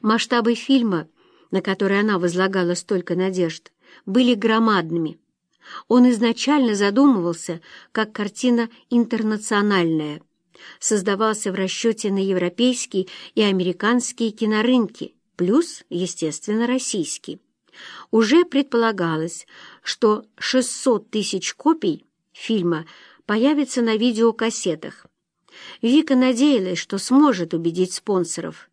Масштабы фильма, на который она возлагала столько надежд, были громадными. Он изначально задумывался как картина интернациональная, создавался в расчете на европейский и американские кинорынки, плюс, естественно, российский. Уже предполагалось, что 600 тысяч копий фильма появится на видеокассетах. Вика надеялась, что сможет убедить спонсоров.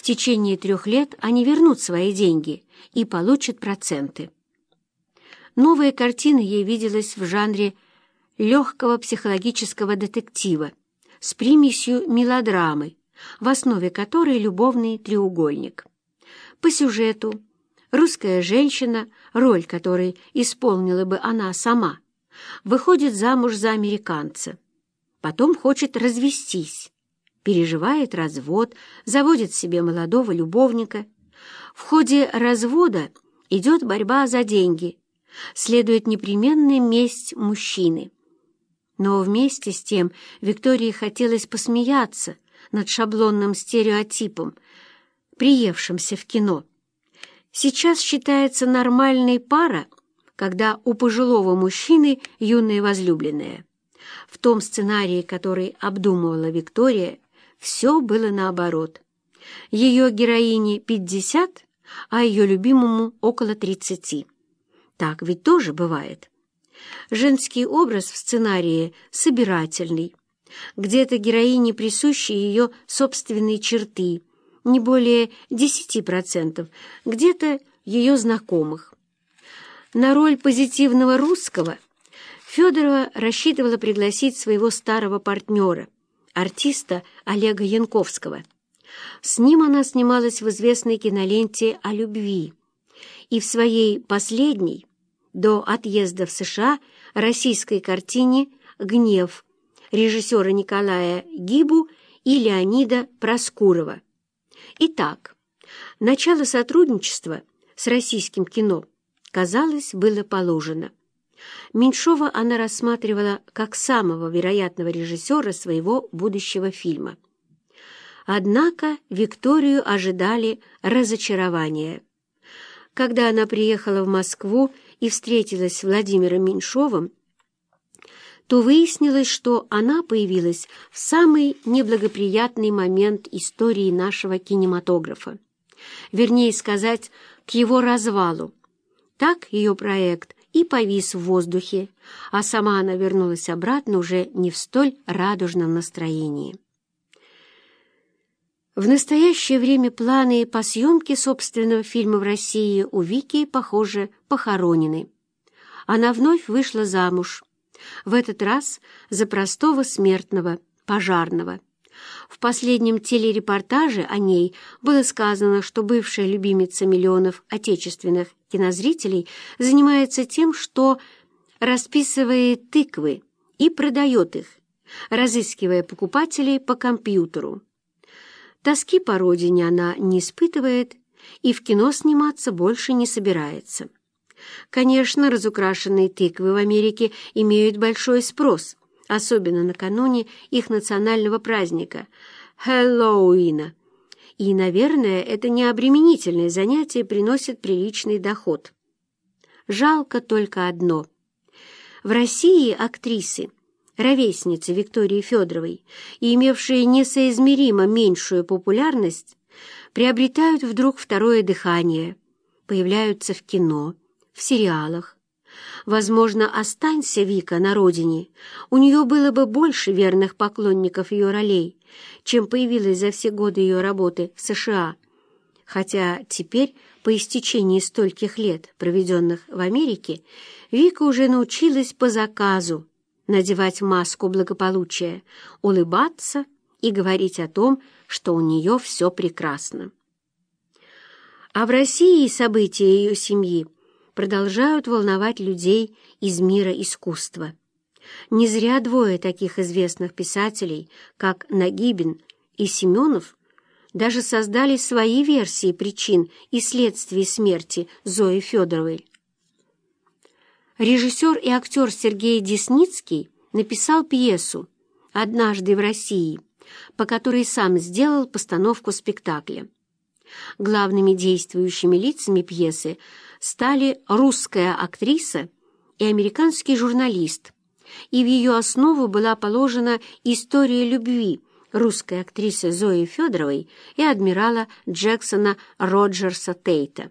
В течение трех лет они вернут свои деньги и получат проценты. Новая картина ей виделась в жанре легкого психологического детектива с примесью мелодрамы, в основе которой любовный треугольник. По сюжету русская женщина, роль которой исполнила бы она сама, выходит замуж за американца. Потом хочет развестись, переживает развод, заводит себе молодого любовника. В ходе развода идет борьба за деньги, следует непременная месть мужчины. Но вместе с тем Виктории хотелось посмеяться над шаблонным стереотипом, приевшимся в кино. Сейчас считается нормальной пара, когда у пожилого мужчины юная возлюбленная. В том сценарии, который обдумывала Виктория, все было наоборот. Ее героине 50, а ее любимому около 30. Так ведь тоже бывает. Женский образ в сценарии собирательный. Где-то героине присущи ее собственные черты, не более 10%, где-то ее знакомых. На роль позитивного русского Федорова рассчитывала пригласить своего старого партнера, артиста Олега Янковского. С ним она снималась в известной киноленте о любви и в своей последней, до отъезда в США российской картине «Гнев» режиссера Николая Гибу и Леонида Проскурова. Итак, начало сотрудничества с российским кино, казалось, было положено. Меньшова она рассматривала как самого вероятного режиссера своего будущего фильма. Однако Викторию ожидали разочарования. Когда она приехала в Москву и встретилась с Владимиром Меньшовым, то выяснилось, что она появилась в самый неблагоприятный момент истории нашего кинематографа. Вернее сказать, к его развалу. Так ее проект и повис в воздухе, а сама она вернулась обратно уже не в столь радужном настроении. В настоящее время планы по съемке собственного фильма в России у Вики, похоже, похоронены. Она вновь вышла замуж, в этот раз за простого смертного, пожарного. В последнем телерепортаже о ней было сказано, что бывшая любимица миллионов отечественных кинозрителей занимается тем, что расписывает тыквы и продает их, разыскивая покупателей по компьютеру. Тоски по родине она не испытывает и в кино сниматься больше не собирается. Конечно, разукрашенные тыквы в Америке имеют большой спрос, особенно накануне их национального праздника – Хэллоуина. И, наверное, это необременительное занятие приносит приличный доход. Жалко только одно. В России актрисы – ровесницы Виктории Федоровой и имевшие несоизмеримо меньшую популярность, приобретают вдруг второе дыхание, появляются в кино, в сериалах. Возможно, останься Вика на родине, у нее было бы больше верных поклонников ее ролей, чем появилось за все годы ее работы в США. Хотя теперь, по истечении стольких лет, проведенных в Америке, Вика уже научилась по заказу надевать маску благополучия, улыбаться и говорить о том, что у нее все прекрасно. А в России события ее семьи продолжают волновать людей из мира искусства. Не зря двое таких известных писателей, как Нагибин и Семенов, даже создали свои версии причин и следствий смерти Зои Федоровой. Режиссер и актер Сергей Десницкий написал пьесу «Однажды в России», по которой сам сделал постановку спектакля. Главными действующими лицами пьесы стали русская актриса и американский журналист, и в ее основу была положена история любви русской актрисы Зои Федоровой и адмирала Джексона Роджерса Тейта.